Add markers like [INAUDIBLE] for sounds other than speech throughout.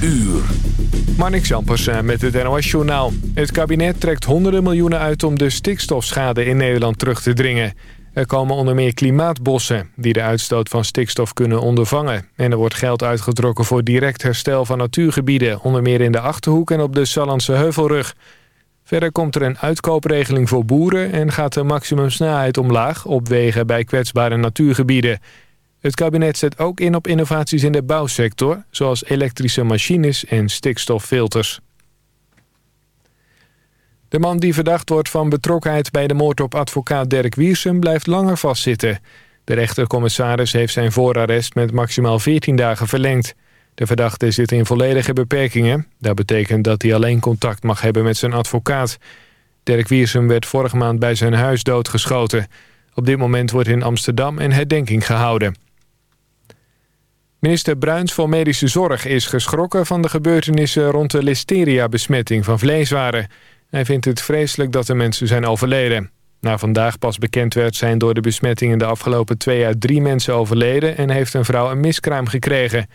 uur. Marnik Zampers eh, met het NOS-journaal. Het kabinet trekt honderden miljoenen uit om de stikstofschade in Nederland terug te dringen. Er komen onder meer klimaatbossen die de uitstoot van stikstof kunnen ondervangen. En er wordt geld uitgetrokken voor direct herstel van natuurgebieden... onder meer in de Achterhoek en op de Sallandse Heuvelrug. Verder komt er een uitkoopregeling voor boeren... en gaat de maximumsnelheid omlaag op wegen bij kwetsbare natuurgebieden... Het kabinet zet ook in op innovaties in de bouwsector... zoals elektrische machines en stikstoffilters. De man die verdacht wordt van betrokkenheid bij de moord op advocaat Dirk Wiersum... blijft langer vastzitten. De rechtercommissaris heeft zijn voorarrest met maximaal 14 dagen verlengd. De verdachte zit in volledige beperkingen. Dat betekent dat hij alleen contact mag hebben met zijn advocaat. Dirk Wiersum werd vorige maand bij zijn huis doodgeschoten. Op dit moment wordt in Amsterdam een herdenking gehouden. Minister Bruins van Medische Zorg is geschrokken van de gebeurtenissen rond de listeria-besmetting van vleeswaren. Hij vindt het vreselijk dat de mensen zijn overleden. Na vandaag pas bekend werd zijn door de besmetting in de afgelopen twee jaar drie mensen overleden en heeft een vrouw een miskraam gekregen.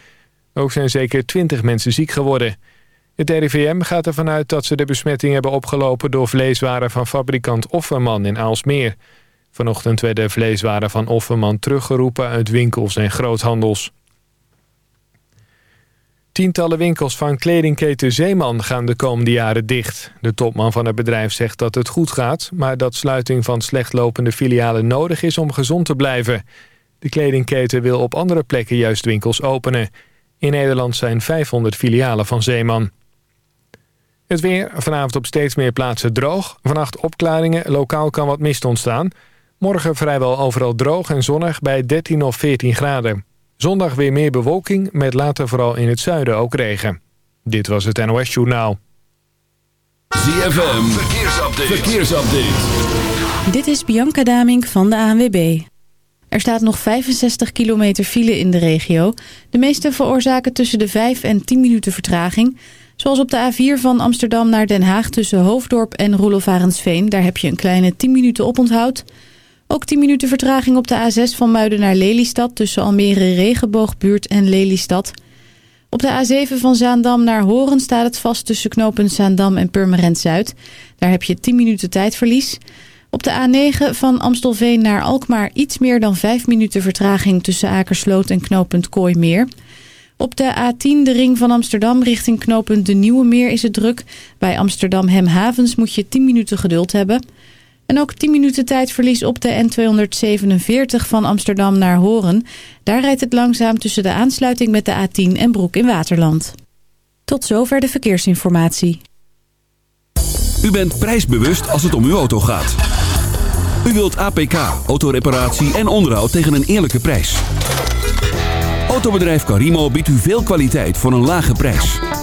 Ook zijn zeker twintig mensen ziek geworden. Het RIVM gaat ervan uit dat ze de besmetting hebben opgelopen door vleeswaren van fabrikant Offerman in Aalsmeer. Vanochtend werden vleeswaren van Offerman teruggeroepen uit winkels en groothandels. Tientallen winkels van kledingketen Zeeman gaan de komende jaren dicht. De topman van het bedrijf zegt dat het goed gaat... maar dat sluiting van slechtlopende filialen nodig is om gezond te blijven. De kledingketen wil op andere plekken juist winkels openen. In Nederland zijn 500 filialen van Zeeman. Het weer, vanavond op steeds meer plaatsen droog. Vannacht opklaringen, lokaal kan wat mist ontstaan. Morgen vrijwel overal droog en zonnig bij 13 of 14 graden. Zondag weer meer bewolking, met later vooral in het zuiden ook regen. Dit was het NOS Journaal. ZFM, verkeersupdate. verkeersupdate. Dit is Bianca Damink van de ANWB. Er staat nog 65 kilometer file in de regio. De meeste veroorzaken tussen de 5 en 10 minuten vertraging. Zoals op de A4 van Amsterdam naar Den Haag tussen Hoofddorp en Roelof Daar heb je een kleine 10 minuten oponthoud... Ook 10 minuten vertraging op de A6 van Muiden naar Lelystad... tussen Almere Regenboogbuurt en Lelystad. Op de A7 van Zaandam naar Horen staat het vast... tussen knopen Zaandam en Purmerend Zuid. Daar heb je 10 minuten tijdverlies. Op de A9 van Amstelveen naar Alkmaar... iets meer dan 5 minuten vertraging tussen Akersloot en knooppunt Kooimeer... Op de A10, de ring van Amsterdam, richting knooppunt De Nieuwe Meer is het druk. Bij Amsterdam Hemhavens moet je 10 minuten geduld hebben. En ook 10 minuten tijdverlies op de N247 van Amsterdam naar Horen. Daar rijdt het langzaam tussen de aansluiting met de A10 en Broek in Waterland. Tot zover de verkeersinformatie. U bent prijsbewust als het om uw auto gaat. U wilt APK, autoreparatie en onderhoud tegen een eerlijke prijs. Autobedrijf Carimo biedt u veel kwaliteit voor een lage prijs.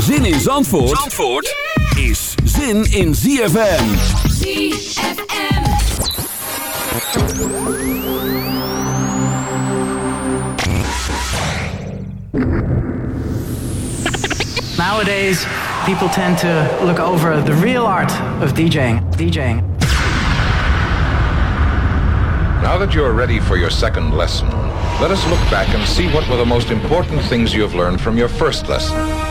Zin in Zandvoort, Zandvoort is zin in ZFM. ZFM. Nowadays, people tend to look over the real art of DJing. DJing. Now that you're ready for your second lesson, let us look back and see what were the most important things you have learned from your first lesson.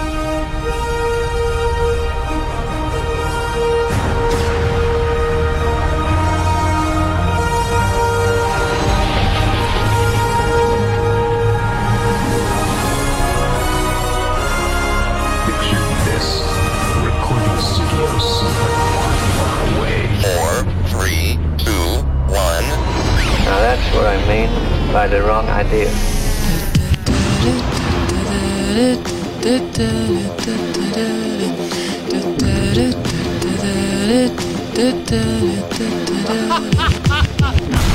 That's what I mean by the wrong idea. [LAUGHS]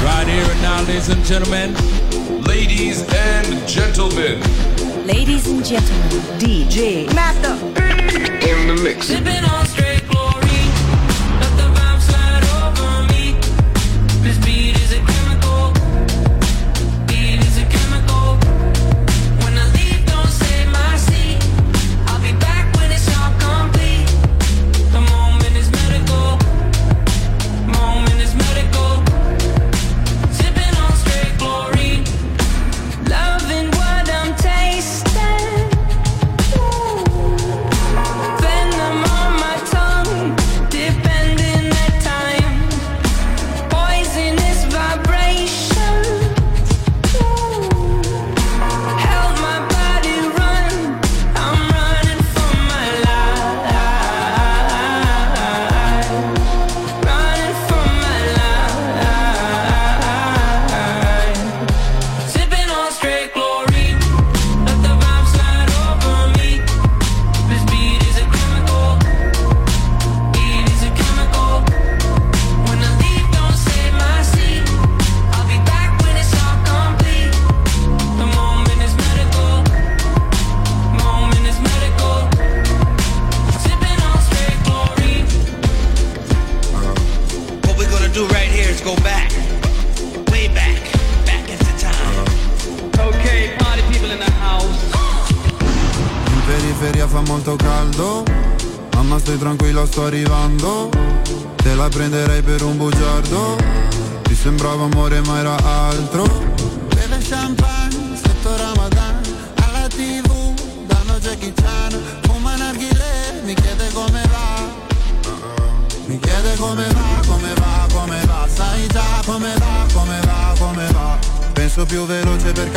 Right here and now, ladies and gentlemen. Ladies and gentlemen. Ladies and gentlemen, DJ Master In the mix.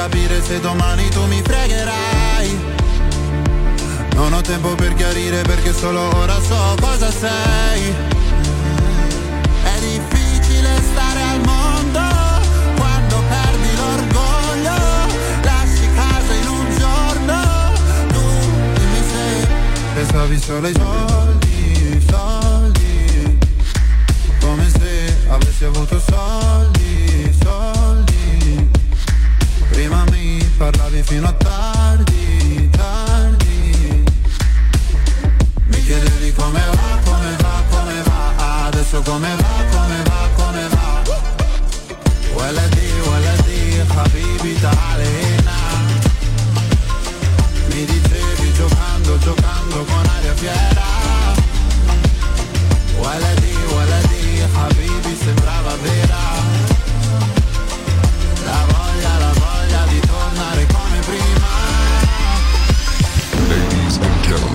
Capire se domani tu mi fregherai non ho tempo per chiarire perché solo ora so cosa sei. È difficile stare al mondo quando perdi l'orgoglio. Lasci casa in un giorno. Tu dimmi se pensavi solo ai soldi, soldi. Come se avessi avuto soldi, Prima mi parlavi fino a tardi, tardi. Mi chiedevi come va, come va, come va. Adesso come va, come va, come va. Waladi, waladi, habibi ta'alena Mi dicevi giocando, giocando con aria fiera. Waladi, waladi, habibi sembrava vera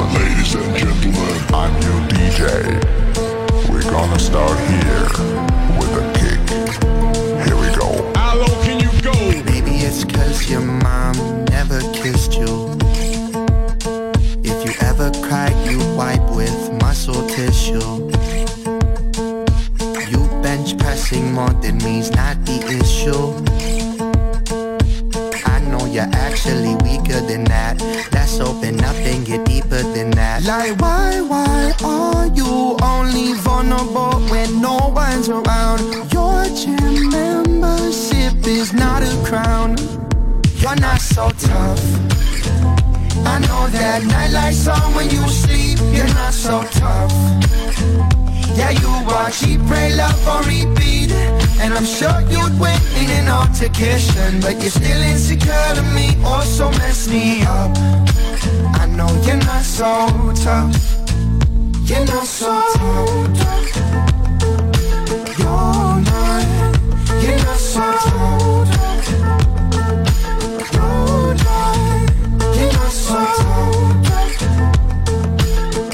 gentlemen, ladies and gentlemen, I'm your DJ. We're gonna start here with a kick. Here we go. How low can you go? Maybe it's cause your mom are you only vulnerable when no one's around? Your gym membership is not a crown. You're not so tough. I know that nightlight song when you sleep. You're not so tough. Yeah, you watch Eat, Pray, Love on repeat And I'm sure you'd win in an altercation But you're still insecure to me Also mess me up I know you're not so tough You're not so tough You're not You're not so tough. No lie. You're not.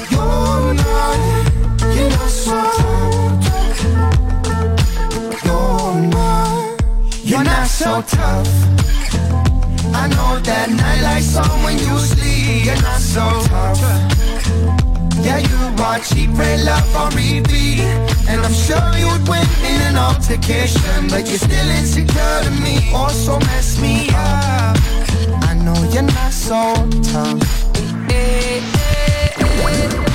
You're not. You're not so tough. You're not. You're so tough. I know that night sun when you sleep. You're not so tough. Yeah, you watch cheap red love on repeat. And I'm sure you'd win in an altercation But you're still insecure to me. Also mess me up. I know you're not so tough. Needless to say,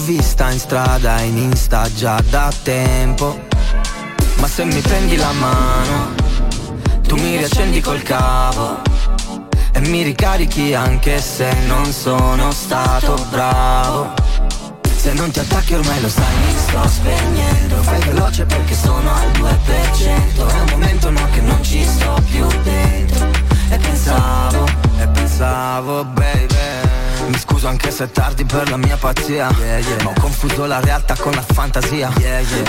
vista in strada, in Insta già da tempo. Ma se mi prendi la mano Tu mi riaccendi col cavo E mi ricarichi anche se non sono stato bravo. Se non ti attacchi ormai lo sai, mi sto spegnendo. Fai veloce perché sono al 2% È un momento no che non ci sto più dentro. E pensavo, e pensavo baby scuso anche se è tardi per la mia pazzia. Ma ho confuso la realtà con la fantasia.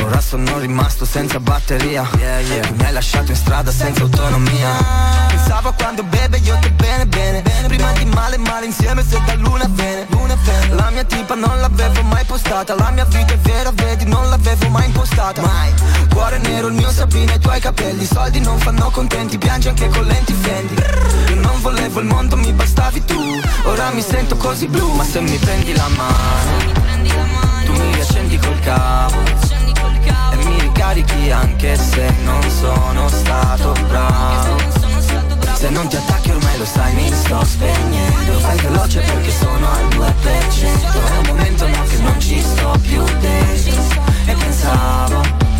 Ora sono rimasto senza batteria. Tu mi hai lasciato in strada senza autonomia. Pensavo quando beve io te bene bene. Prima di male male insieme se da luna bene. La mia tipa non l'avevo mai postata. La mia vita è vera vedi non l'avevo mai impostata. Mai. Cuore nero il mio Sabina e i tuoi capelli. I soldi non fanno contenti piangi anche con lenti fendi. Io non volevo il mondo mi bastavi tu. Ora mi sento così blu Ma se mi prendi la mano Tu mi riaccendi col cavo E mi ricarichi anche se non sono stato bravo. Se non ti attacchi ormai lo sai mi sto spegnendo. Fai veloce perché sono al 2% È un momento no che non ci sto più dentro. E pensavo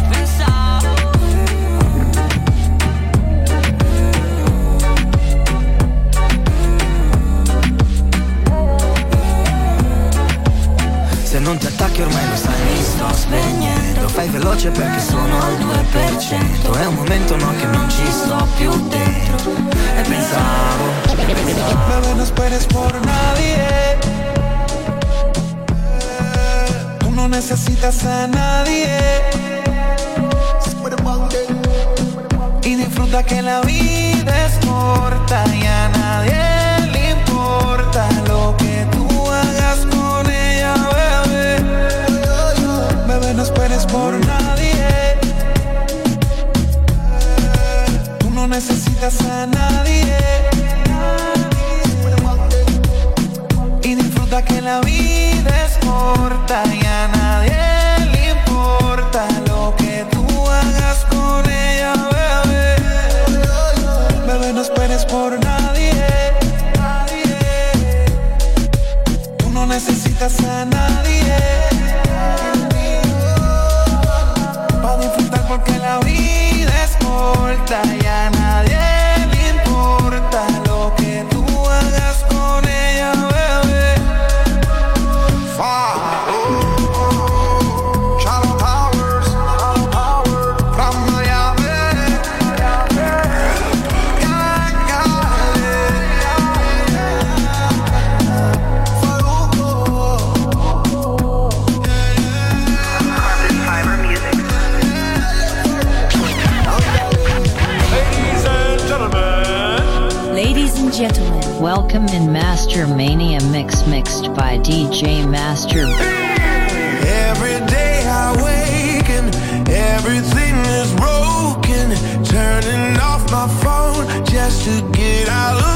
Fai veloce perché sono al 2% È un momento no che non ci sto più dentro E pensavo Bebé, no esperes por nadie. Tú no necesitas a nadie. Y disfruta que la vida es corta y a nadie le importa lo que por nadie. Tú no necesitas a nadie. Y disfruta que la vida es corta y a nadie le importa lo que tú hagas con ella, bebé. Bebé, no esperes por nadie. Tú no necesitas a nadie. Disfrutar porque la vida es corta y a nadie welcome in Master Mania Mix mixed by DJ Master. Every day I wake and everything is broken. Turning off my phone just to get out of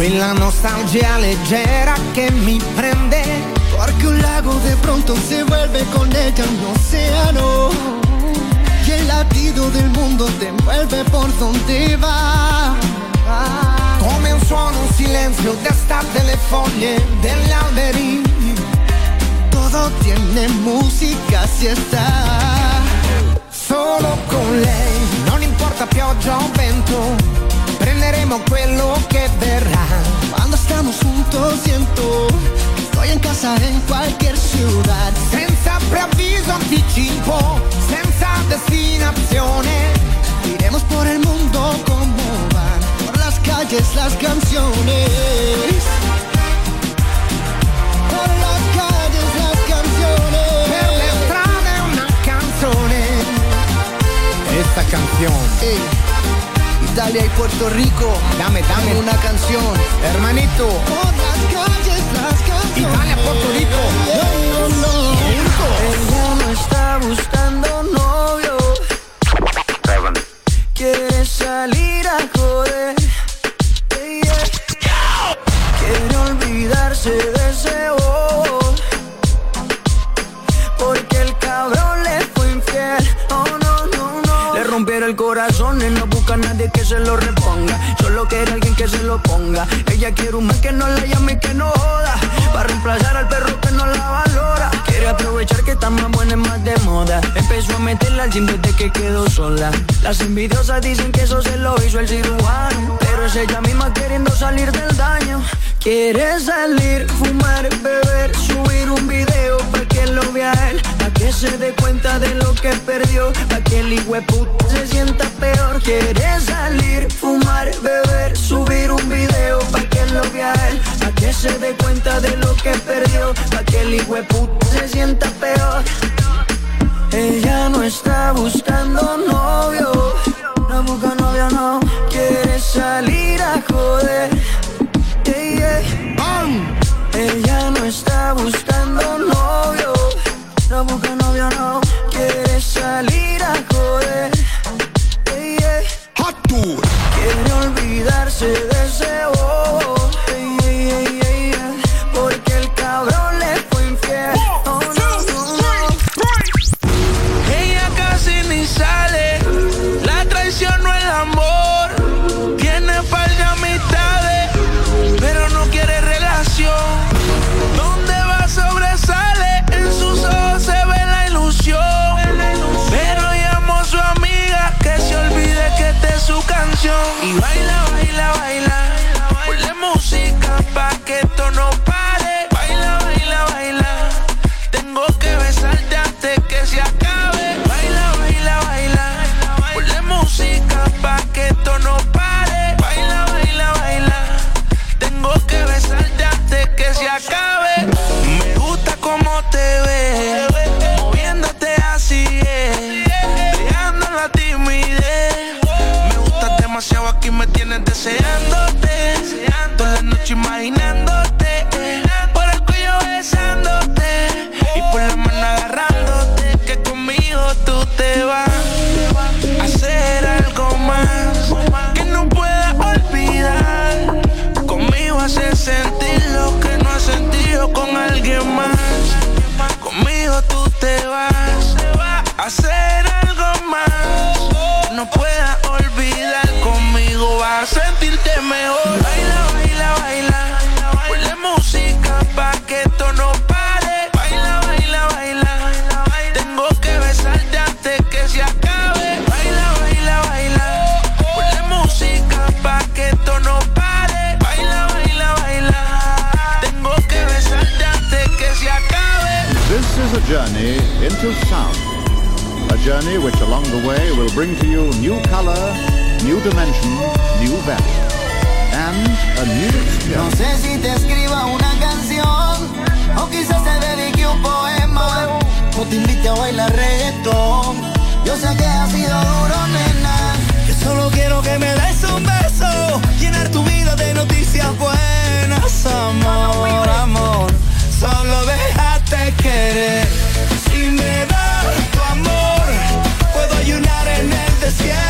quella nostalgia leggera che mi prende. Porque un lago de pronto se vuelve con ella un océano Y el latido del mundo te envuelve por donde va. Come un suono, un silenzio d'estate le foglie degli alberi. Todo tiene música si está solo con lei. Non importa pioggia o vento prenderemo quello che verrà Cuando estamos juntos siento que estoy en casa en cualquier ciudad. Senza preavviso anticipo senza destinazione Iremos por el mundo como van. Por las calles las canciones. Por las calles las canciones. Per le strade una canzone esta canción. Ey, Italia y Puerto Rico. Dame dame. Una canción. Hermanito. Por las calles las canciones Italia Puerto Rico. No, no, no. Ella no está buscando a nadie que se lo reponga. Solo quiere alguien que se lo ponga. Ella quiere un man que no la llame y que no joda. Para reemplazar al perro que no la valora. Quiere aprovechar que está más buena y más de moda. Empezó a meterla al gym desde que quedó sola. Las envidiosas dicen que eso se lo hizo el cirujano. Pero es ella misma queriendo salir del daño. Quiere salir, fumar, beber, subir un video para que lo vea él, que se dé cuenta de lo que perdió, para que el hijueput se sienta peor. Quiere salir, fumar, beber, subir un video para que lo vea él, para que se dé cuenta de lo que perdió, para que el hijueput se sienta peor. Ella no está buscando novio, no busca novio, no quiere salir a joder. Yeah, yeah. Ella no está buscando novio, busca novio, no quiere salir a joder. Yeah, yeah. Quiere olvidarse de into sound. A journey which along the way will bring to you new color, new dimension, new value, and a new No sé si te escriba una canción o quizás te dedique un poema o te invite a bailar reggaetón. Yo sé que ha sido duro, nena. Yo solo quiero que me des un beso, llenar tu vida de noticias buenas, amor, amor. Solo déjate querer. Me das tu amor, puedo ayunar en el desierto.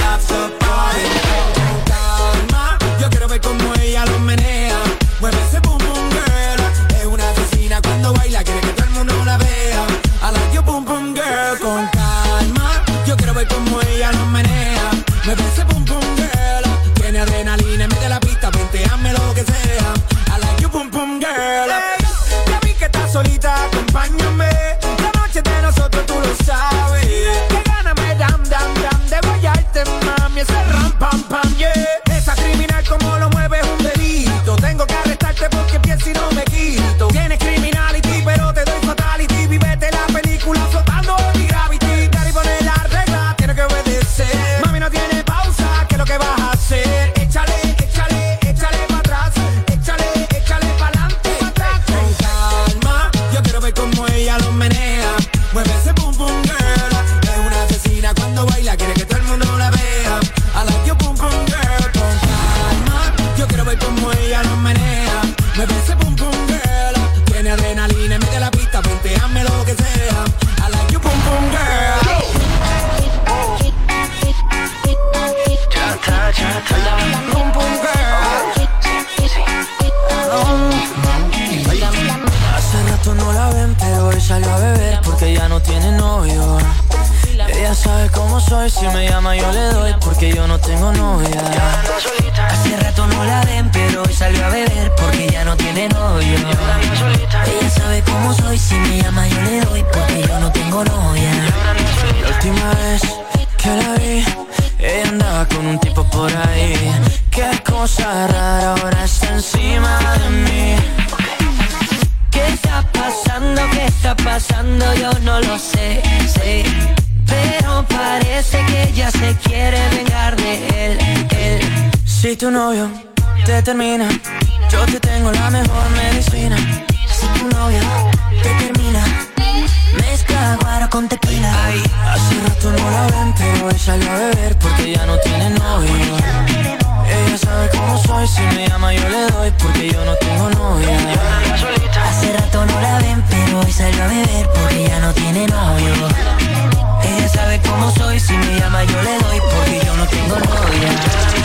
si me llama yo le doy porque yo no tengo novia. Hace rato no la ven, pero hoy salió a beber porque ya no tiene novio. Ella sabe cómo soy, si me llama yo le doy porque yo no tengo novia. La última vez que la vi, ella andaba con un tipo por ahí. Qué cosa rara, ahora está encima de mí. ¿Qué está pasando? ¿Qué está pasando? Yo no lo sé, sé. Pero parece que ella se quiere vengar de él, él. Si tu novio te termina, yo te tengo la mejor medicina. Si tu novio te termina, mezcla guaro con tequila. Ay, hace rato no la ven, pero hoy salió a beber porque ya no tiene novio. Ella sabe cómo soy, si me llama yo le doy porque yo no tengo novia. Hace rato no la ven, pero hoy salió a beber porque ya no tiene novio. Ella sabe cómo soy, si me llama yo le doy, porque yo no tengo novia.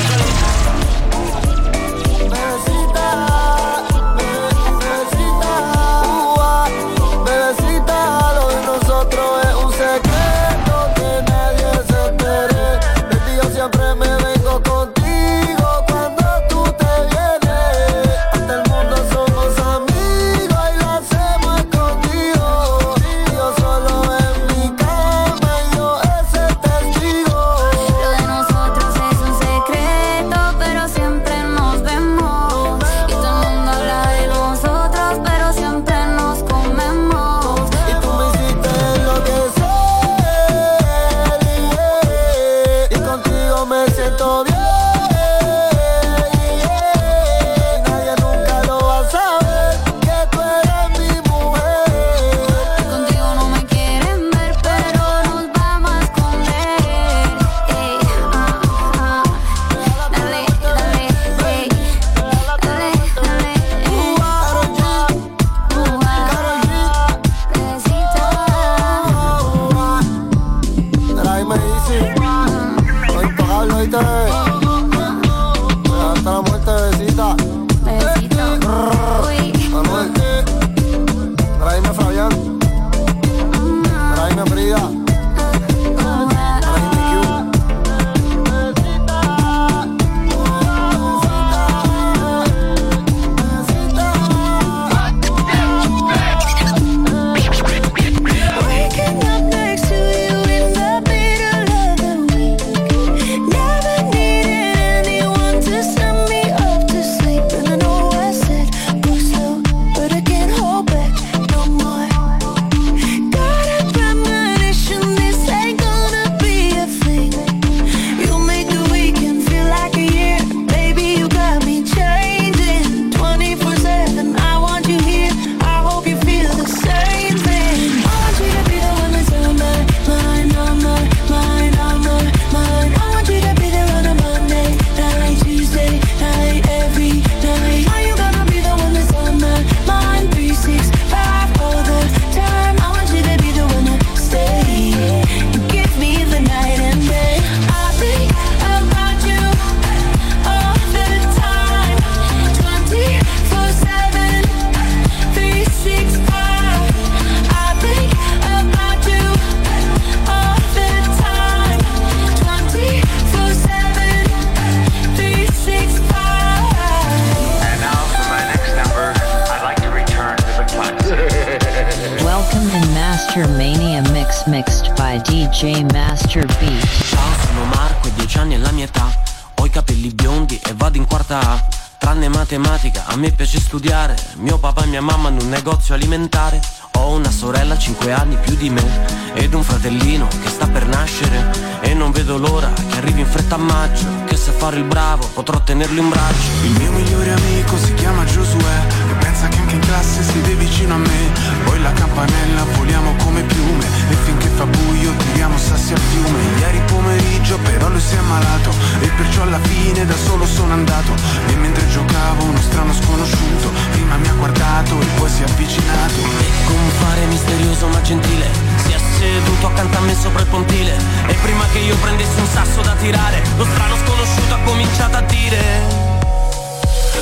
DJ Master Beat. Ciao, sono Marco, 10 anni è la mia età. Ho i capelli biondi e vado in quarta A. Tranne matematica, a me piace studiare. Mio papà e mia mamma hanno un negozio alimentare. Ho una sorella 5 anni più di me ed un fratellino che sta per nascere. E non vedo l'ora che arrivi in fretta a maggio. Che se fare il bravo potrò tenerlo in braccio. Il mio migliore amico si chiama Giosuè Pensa che anche in classe siede vicino a me. Poi la campanella voliamo come piume. E finché fa buio tiriamo sassi al fiume. Ieri pomeriggio però lui si è ammalato. E perciò alla fine da solo sono andato. E mentre giocavo uno strano sconosciuto Prima mi ha guardato e poi si è avvicinato. E con un fare misterioso ma gentile Si è seduto accanto a me sopra il pontile. E prima che io prendessi un sasso da tirare Lo strano sconosciuto ha cominciato a dire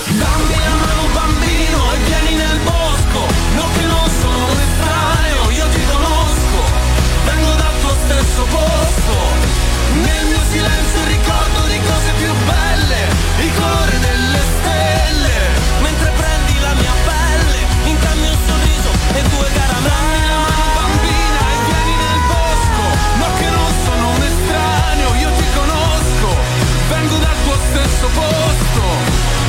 Dammi la mano stesso posto. Nel mio silenzio il ricordo di cose più belle Il colore delle stelle. Mentre prendi la mia pelle In cambio un sorriso e due caramelle stesso posto.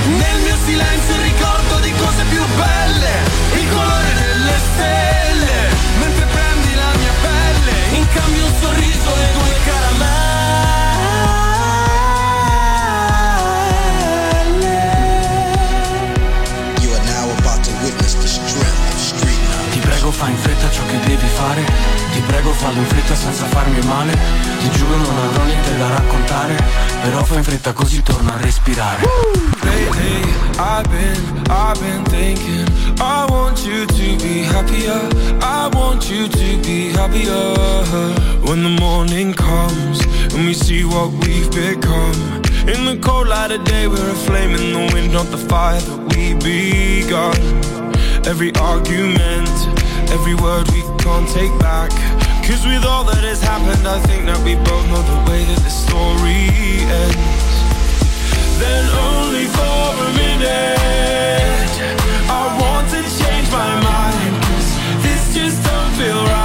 Nel mio silenzio il ricordo di cose più belle Il colore delle stelle ciò che devi fare Ti prego fallo in fretta senza farmi male Ti giuro non avrò niente da raccontare Però fai in fretta così torno a respirare Lately, I've been, I've been thinking. I want you to be happier. I want you to be happier. When the morning comes and we see what we've become. In the cold light of day, we're a flame in the wind, not the fire that we begun. Every argument, every word we can't take back. Cause with all that has happened, I think that we both know the way that the story ends then only for a minute. I want to change my mind, 'cause this just don't feel right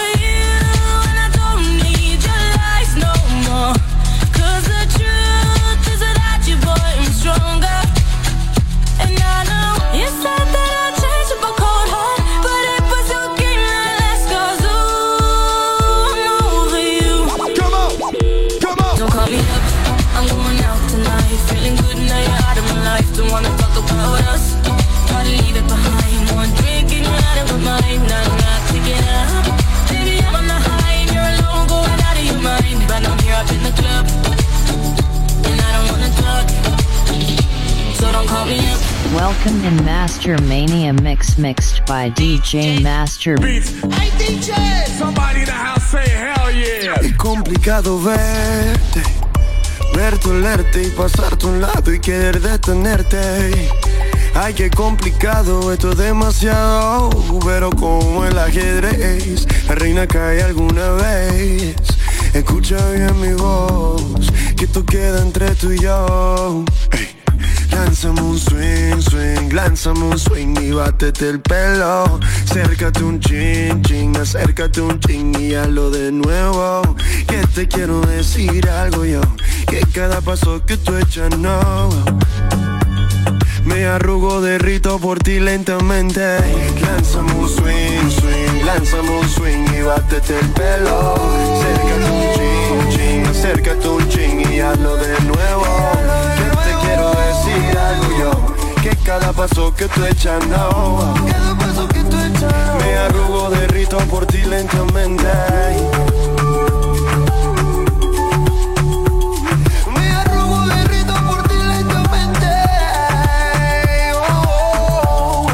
Welcome in Master Mania Mix mixed by DJ Master. Hey DJ, somebody in the house say hell yeah. Es complicado verte, verte, olerte y pasarte a un lado y querer detenerte. Ay, qué complicado, esto es demasiado, pero como el ajedrez, la reina cae alguna vez. Escucha bien mi voz, que esto queda entre tú y yo. Lánzame un swing, swing, lánzame un swing y bátete el pelo. Acércate un chin, chin, acércate un chin y hazlo de nuevo. Que te quiero decir algo yo, que cada paso que tú echas no. Me arrugo, derrito por ti lentamente. Lánzame un swing, swing, lánzame un swing y bátete el pelo. Que cada paso que tú echas no. Cada paso que tú echas. Me arrugo, derrito por ti lentamente. Me arrugo, derrito por ti lentamente. Oh.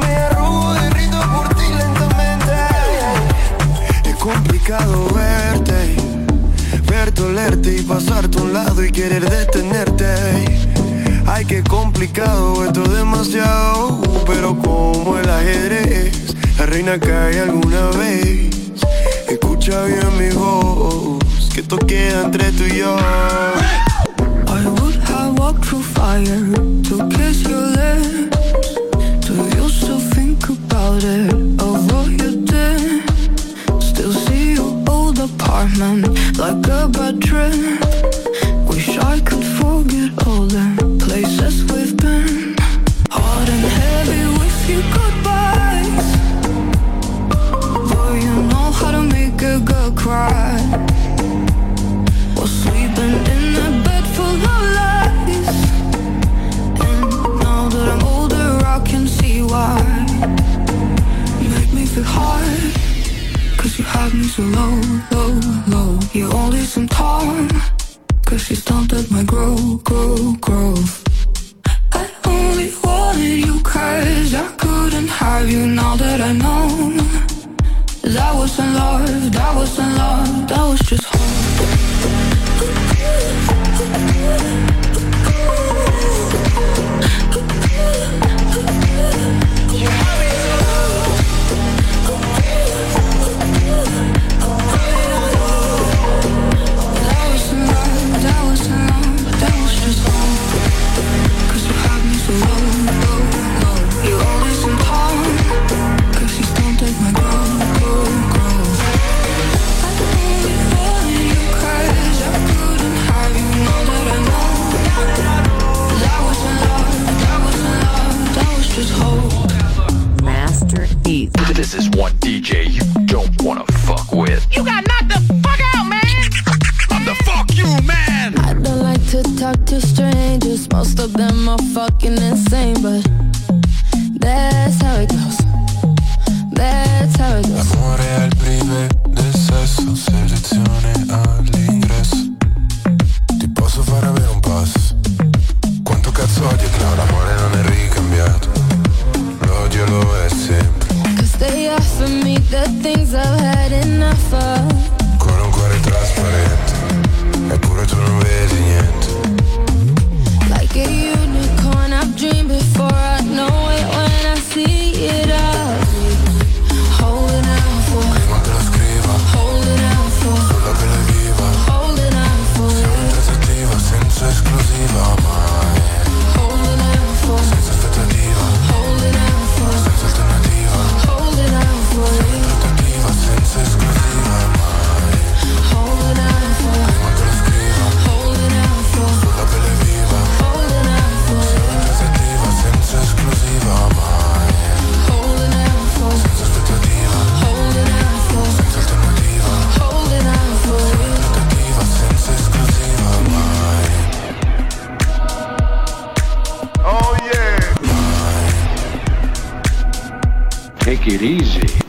Me arrugo, derrito por ti lentamente. Es complicado verte, verte, olerte y pasarte a un lado y querer detenerte. Ay, qué complicado, esto es demasiado, pero como el ajedrez, la reina cae alguna vez. Escucha bien mi voz, que esto entre tú y yo. I would have walked through fire to kiss your lips. Do you still think about it? Of what you did? Still see your old apartment like a bad trip. dirige.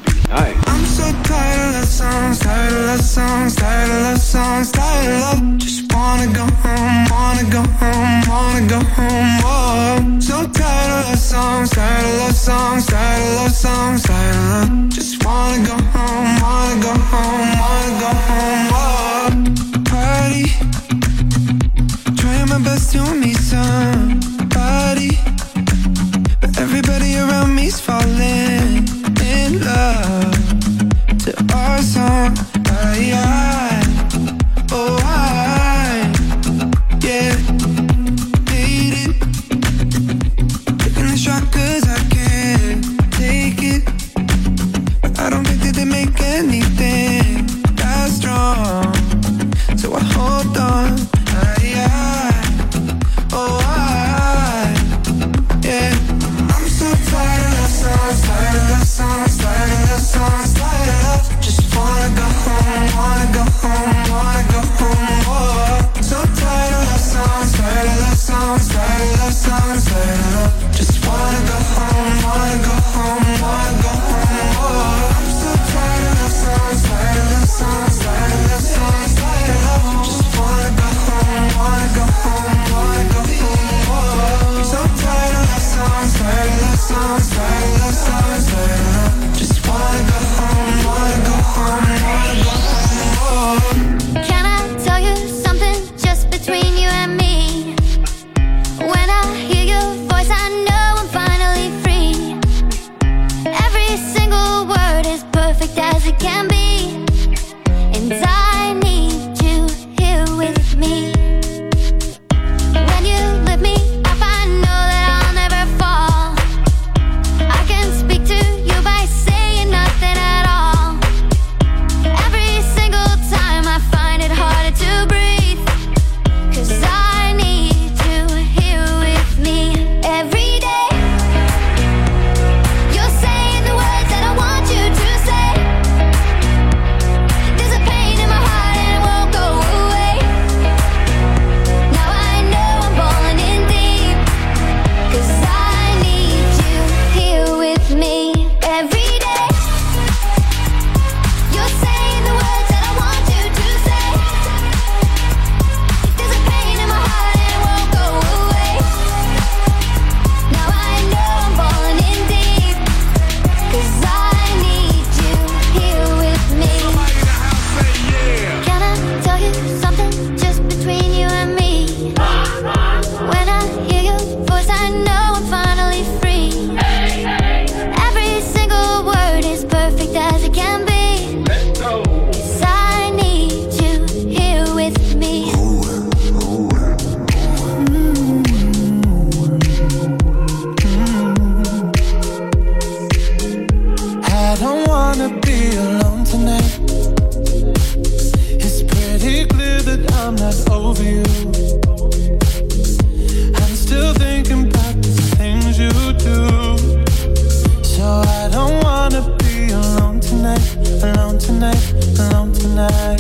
alone tonight, alone tonight.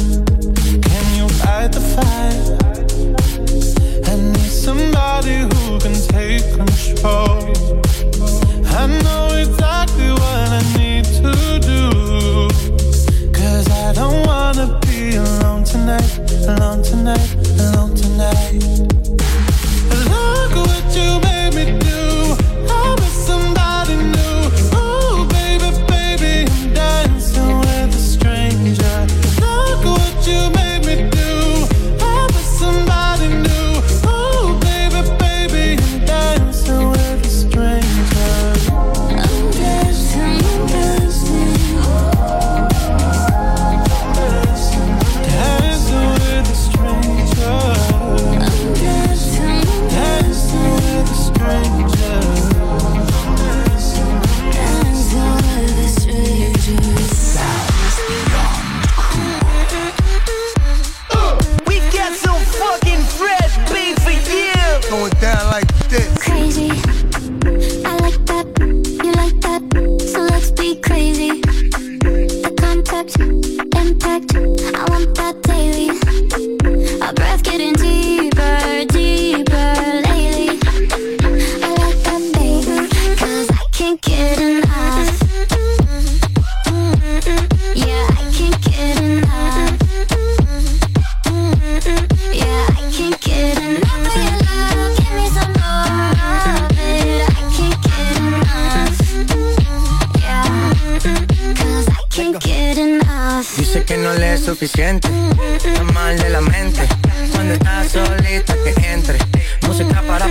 Can you fight the fight? I need somebody who can take control. I know exactly what I need to do. Cause I don't wanna be alone tonight, alone tonight, alone tonight.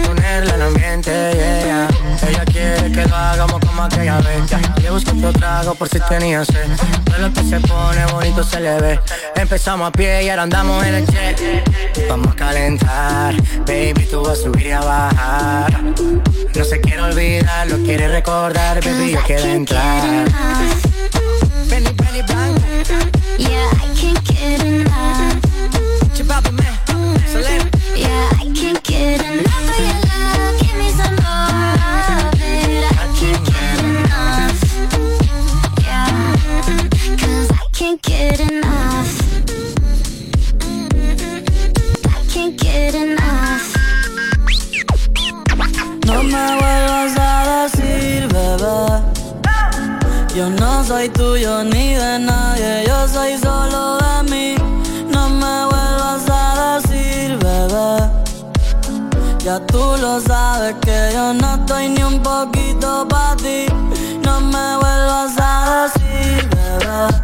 ponerle al ambiente, yeah. Ella quiere que lo hagamos como aquella vez ya. Yo busco otro trago por si tenía sed. Todo lo que se pone bonito se le ve. Empezamos a pie y ahora andamos en el jet. Vamos a calentar, baby, tú vas a subir y a bajar. No se quiere olvidar, lo quiere recordar, baby, yo quiero entrar. Yeah, I can't get enough. Yeah, I can't get enough. soy tuyo ni de nadie, yo soy solo de mí. No me vuelvas a decir, bebé. Ya tú lo sabes que yo no estoy ni un poquito para ti. No me vuelvas a decir, bebé.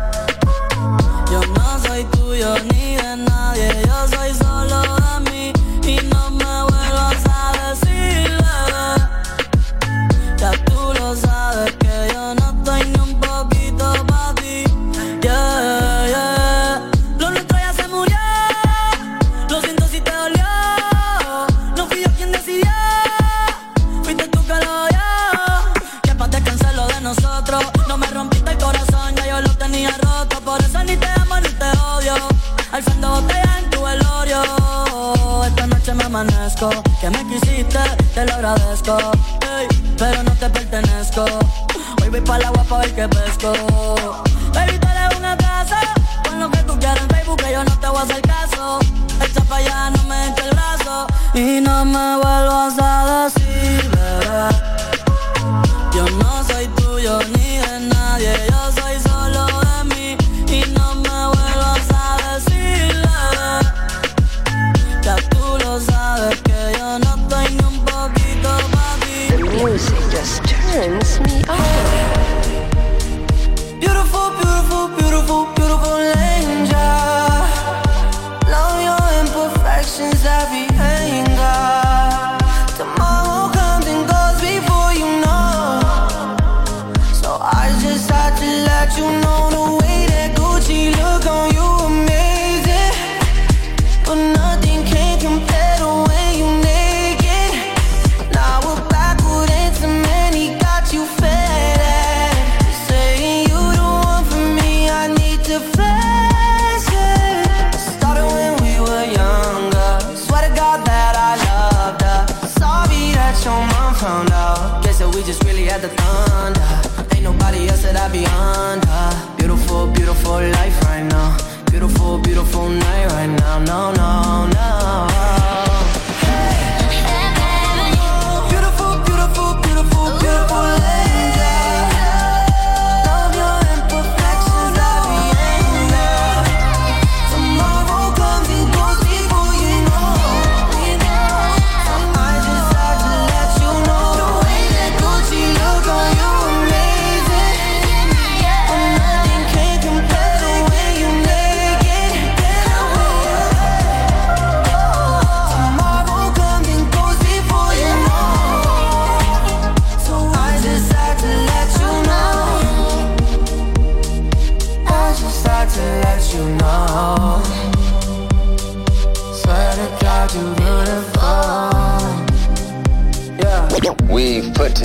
que me quisiste, te lo agradezco. Pero no te pertenezco. Hoy voy para la guapa ver que pesco.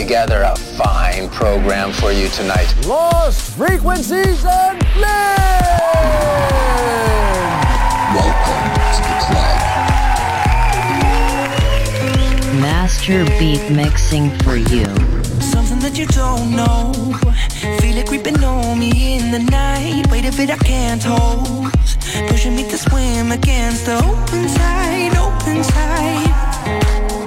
Together a fine program for you tonight. Lost frequencies and Welcome to the club. Master beat mixing for you. Something that you don't know. Feel it creeping on me in the night. Weight of it I can't hold. Pushing me to swim against the open tide, open tide.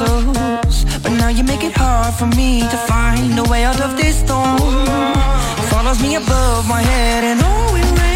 Battles, but now you make it hard for me to find a way out of this storm. Follows me above my head, and oh, it rains,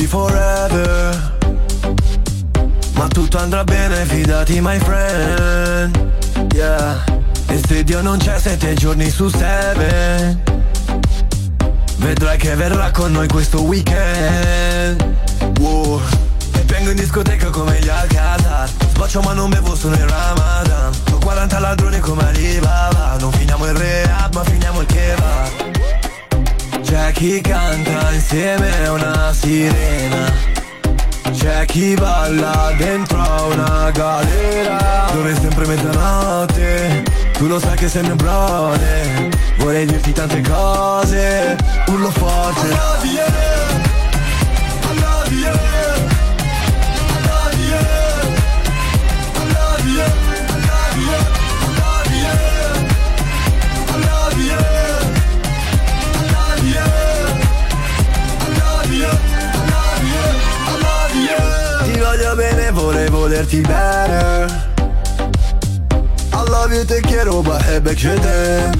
tu sei sbatti forever. Ma tutto andrà bene, fidati my friend. Yeah. E se Dio non c'è sette giorni su seven. Vedrai che verrà con noi questo weekend. Wow. E vengo in discoteca come gli Alcazar. Sboccio ma non bevo sono il Ramadan. Ho 40 ladroni come Alibaba Non finiamo il rehab ma finiamo il kebab c'è chi canta insieme a una sirena. C'è chi balla dentro a una galera. Dove è sempre mezzanotte. Tu lo sai che sei mio brother Vorrei dirti tante cose. Urlo forte volerti bene. Alla vita che roba e backshade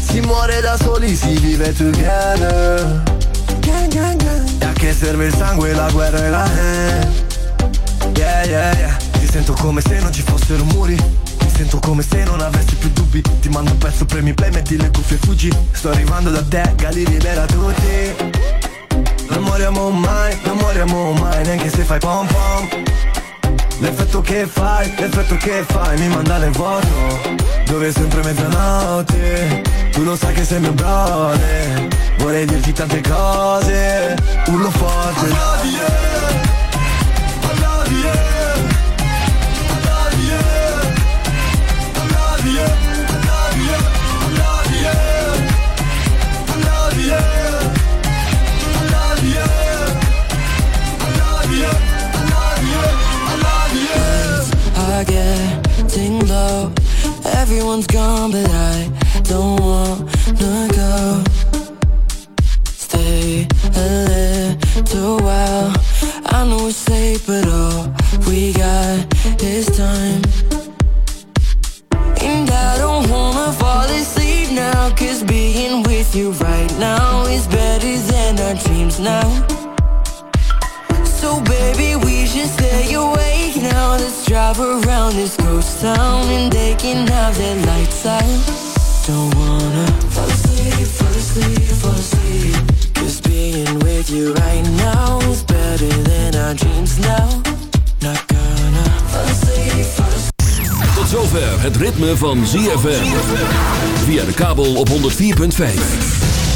Si muore da soli, si vive together. Gang, gang, gang. E a che serve il sangue, la guerra e la hand? Yeah, yeah, yeah. Ti sento come se non ci fossero muri. Ti sento come se non avessi più dubbi. Ti mando un pezzo, premi play, metti le cuffie e fuggi. Sto arrivando da te, Gali libera tutti non moriamo mai, non moriamo mai, neanche se fai pom pom. L'effetto che fai, l'effetto che fai mi manda nel vuoto Dove sempre mezzanotte. Tu lo sai che sei mio brother Vorrei dirti tante cose Urlo forte Everyone's gone, but I don't wanna go. Stay a little while. I know it's late, but all we got is time. And I don't wanna fall asleep now, cause being with you right now is better than our dreams now. So baby, we should stay awake now. Let's drive around this ghost town and they can have their lights out. Don't wanna fall asleep, fall asleep, fall asleep. Just being with you right now is better than our dreams now. Not gonna fall asleep, fall asleep. Tot zover het ritme van ZFM. Via de kabel op 104.5.